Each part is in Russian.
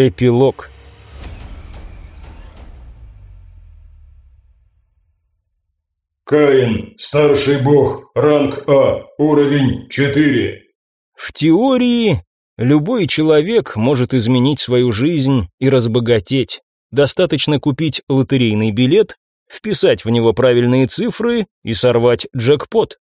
Эпилог Каин, старший бог, ранг А, уровень 4. В теории любой человек может изменить свою жизнь и разбогатеть. Достаточно купить лотерейный билет, вписать в него правильные цифры и сорвать джекпот.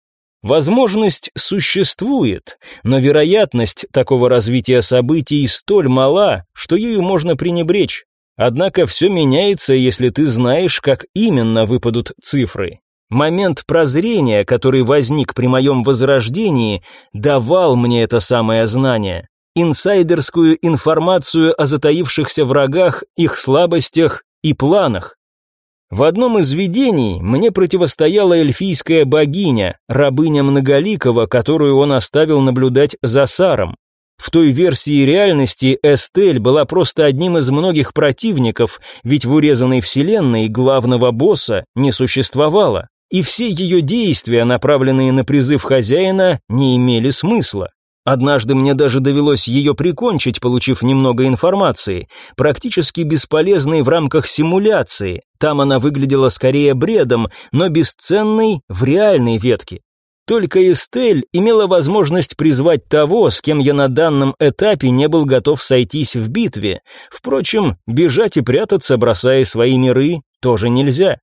Возможность существует, но вероятность такого развития событий столь мала, что ею можно пренебречь. Однако все меняется, если ты знаешь, как именно выпадут цифры. Момент прозрения, который возник при моем возрождении, давал мне это самое знание. Инсайдерскую информацию о затаившихся врагах, их слабостях и планах. В одном из видений мне противостояла эльфийская богиня, рабыня Многоликого, которую он оставил наблюдать за Саром. В той версии реальности Эстель была просто одним из многих противников, ведь в урезанной вселенной главного босса не существовало и все ее действия, направленные на призыв хозяина, не имели смысла. Однажды мне даже довелось ее прикончить, получив немного информации, практически бесполезной в рамках симуляции. Там она выглядела скорее бредом, но бесценной в реальной ветке. Только Эстель имела возможность призвать того, с кем я на данном этапе не был готов сойтись в битве. Впрочем, бежать и прятаться, бросая свои миры, тоже нельзя.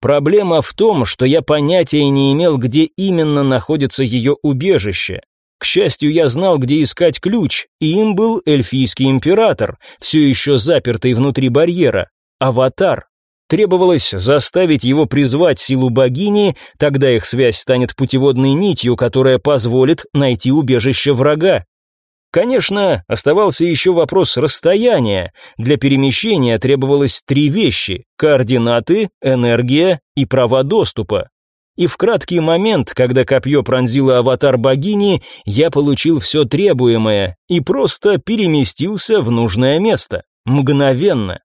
Проблема в том, что я понятия не имел, где именно находится ее убежище. К счастью, я знал, где искать ключ, и им был эльфийский император, все еще запертый внутри барьера, аватар. Требовалось заставить его призвать силу богини, тогда их связь станет путеводной нитью, которая позволит найти убежище врага. Конечно, оставался еще вопрос расстояния. Для перемещения требовалось три вещи – координаты, энергия и права доступа. И в краткий момент, когда копье пронзило аватар богини, я получил все требуемое и просто переместился в нужное место. Мгновенно.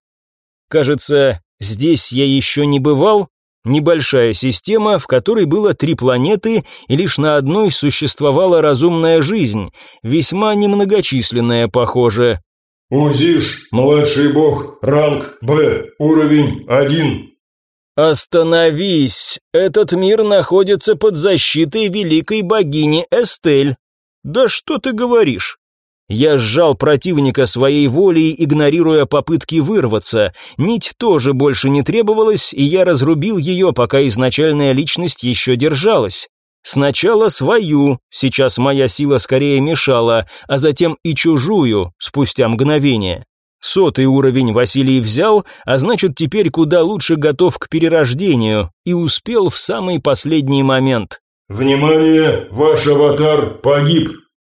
Кажется, здесь я еще не бывал, Небольшая система, в которой было три планеты, и лишь на одной существовала разумная жизнь, весьма немногочисленная, похоже. Узиш, младший бог, ранг Б, уровень 1. Остановись, этот мир находится под защитой великой богини Эстель. Да что ты говоришь? Я сжал противника своей волей, игнорируя попытки вырваться. Нить тоже больше не требовалась, и я разрубил ее, пока изначальная личность еще держалась. Сначала свою, сейчас моя сила скорее мешала, а затем и чужую, спустя мгновение. Сотый уровень Василий взял, а значит теперь куда лучше готов к перерождению, и успел в самый последний момент. «Внимание! Ваш аватар погиб!»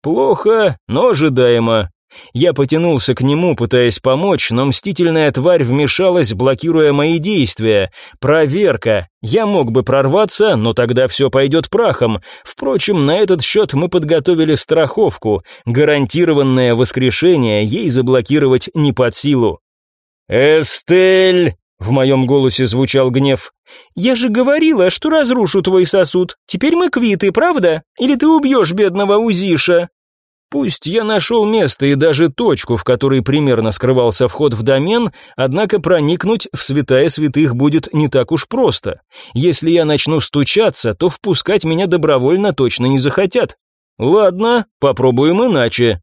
Плохо, но ожидаемо. Я потянулся к нему, пытаясь помочь, но мстительная тварь вмешалась, блокируя мои действия. Проверка. Я мог бы прорваться, но тогда все пойдет прахом. Впрочем, на этот счет мы подготовили страховку. Гарантированное воскрешение ей заблокировать не под силу. «Эстель!» — в моем голосе звучал гнев. «Я же говорила, что разрушу твой сосуд. Теперь мы квиты, правда? Или ты убьешь бедного Узиша?» Пусть я нашел место и даже точку, в которой примерно скрывался вход в домен, однако проникнуть в святая святых будет не так уж просто. Если я начну стучаться, то впускать меня добровольно точно не захотят. Ладно, попробуем иначе.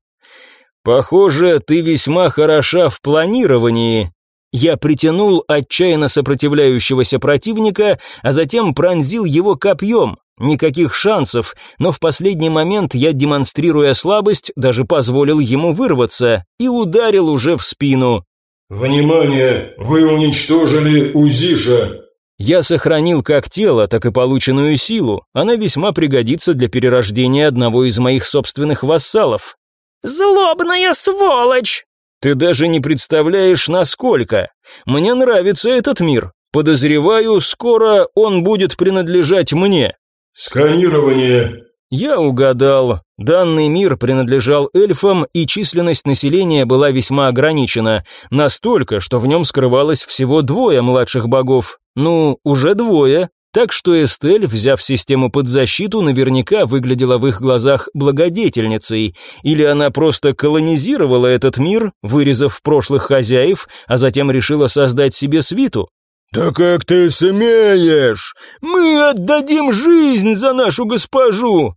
Похоже, ты весьма хороша в планировании. Я притянул отчаянно сопротивляющегося противника, а затем пронзил его копьем. Никаких шансов, но в последний момент я, демонстрируя слабость, даже позволил ему вырваться и ударил уже в спину. «Внимание! Вы уничтожили Узиша!» Я сохранил как тело, так и полученную силу. Она весьма пригодится для перерождения одного из моих собственных вассалов. «Злобная сволочь!» Ты даже не представляешь, насколько. Мне нравится этот мир. Подозреваю, скоро он будет принадлежать мне. «Сканирование!» Я угадал. Данный мир принадлежал эльфам, и численность населения была весьма ограничена, настолько, что в нем скрывалось всего двое младших богов. Ну, уже двое. Так что Эстель, взяв систему под защиту, наверняка выглядела в их глазах благодетельницей, или она просто колонизировала этот мир, вырезав прошлых хозяев, а затем решила создать себе свиту. «Да как ты смеешь? Мы отдадим жизнь за нашу госпожу!»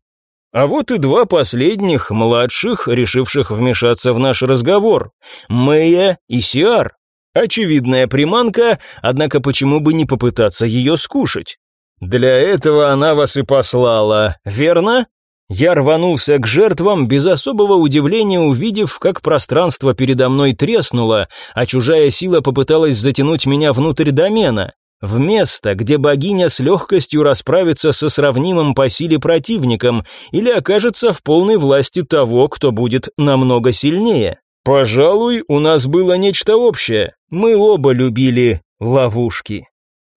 А вот и два последних, младших, решивших вмешаться в наш разговор. Мэя и Сиар. Очевидная приманка, однако почему бы не попытаться ее скушать? Для этого она вас и послала, верно? Я рванулся к жертвам, без особого удивления увидев, как пространство передо мной треснуло, а чужая сила попыталась затянуть меня внутрь домена, в место, где богиня с легкостью расправится со сравнимым по силе противником или окажется в полной власти того, кто будет намного сильнее. Пожалуй, у нас было нечто общее. Мы оба любили ловушки.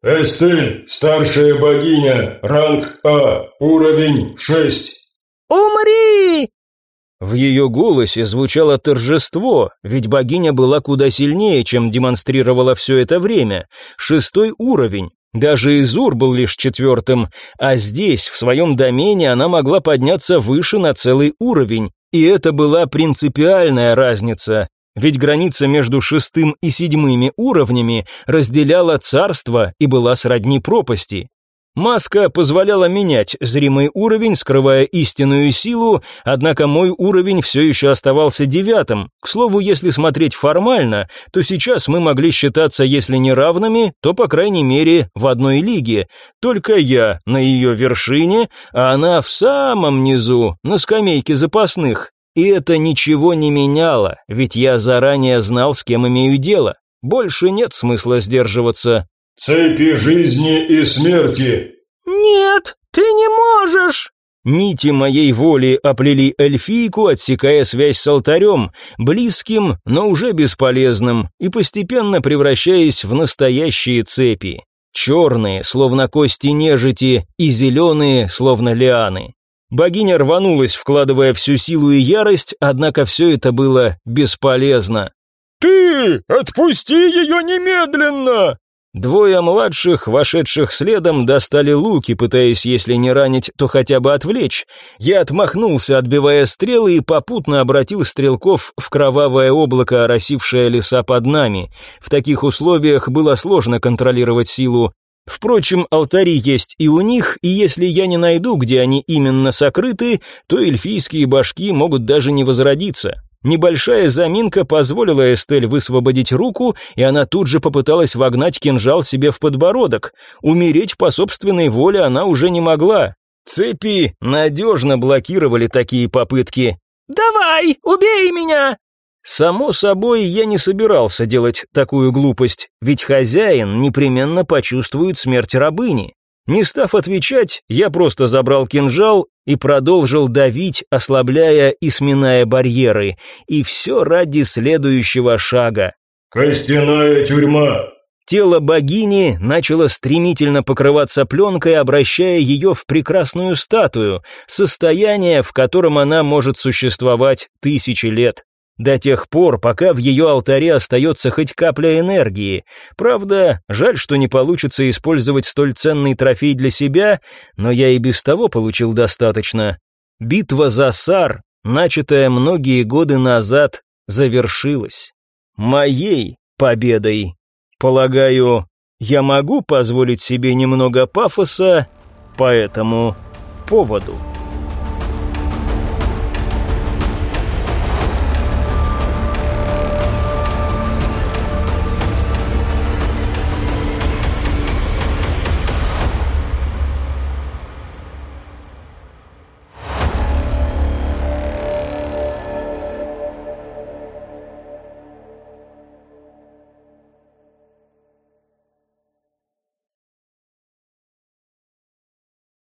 «Эстель, старшая богиня, ранг А, уровень 6». «Умри!» В ее голосе звучало торжество, ведь богиня была куда сильнее, чем демонстрировала все это время. Шестой уровень. Даже Изур был лишь четвертым, а здесь, в своем домене, она могла подняться выше на целый уровень. И это была принципиальная разница. Ведь граница между шестым и седьмыми уровнями разделяла царство и была сродни пропасти. Маска позволяла менять зримый уровень, скрывая истинную силу, однако мой уровень все еще оставался девятым. К слову, если смотреть формально, то сейчас мы могли считаться, если не равными, то, по крайней мере, в одной лиге. Только я на ее вершине, а она в самом низу, на скамейке запасных. И это ничего не меняло, ведь я заранее знал, с кем имею дело. Больше нет смысла сдерживаться. «Цепи жизни и смерти!» «Нет, ты не можешь!» Нити моей воли оплели эльфийку, отсекая связь с алтарем, близким, но уже бесполезным, и постепенно превращаясь в настоящие цепи. Черные, словно кости нежити, и зеленые, словно лианы. Богиня рванулась, вкладывая всю силу и ярость, однако все это было бесполезно. «Ты! Отпусти ее немедленно!» Двое младших, вошедших следом, достали луки, пытаясь, если не ранить, то хотя бы отвлечь. Я отмахнулся, отбивая стрелы, и попутно обратил стрелков в кровавое облако, оросившее леса под нами. В таких условиях было сложно контролировать силу. Впрочем, алтари есть и у них, и если я не найду, где они именно сокрыты, то эльфийские башки могут даже не возродиться. Небольшая заминка позволила Эстель высвободить руку, и она тут же попыталась вогнать кинжал себе в подбородок. Умереть по собственной воле она уже не могла. Цепи надежно блокировали такие попытки. «Давай, убей меня!» Само собой, я не собирался делать такую глупость, ведь хозяин непременно почувствует смерть рабыни. Не став отвечать, я просто забрал кинжал и продолжил давить, ослабляя и сминая барьеры, и все ради следующего шага. «Костяная тюрьма!» Тело богини начало стремительно покрываться пленкой, обращая ее в прекрасную статую, состояние, в котором она может существовать тысячи лет до тех пор, пока в ее алтаре остается хоть капля энергии. Правда, жаль, что не получится использовать столь ценный трофей для себя, но я и без того получил достаточно. Битва за Сар, начатая многие годы назад, завершилась. Моей победой. Полагаю, я могу позволить себе немного пафоса по этому поводу.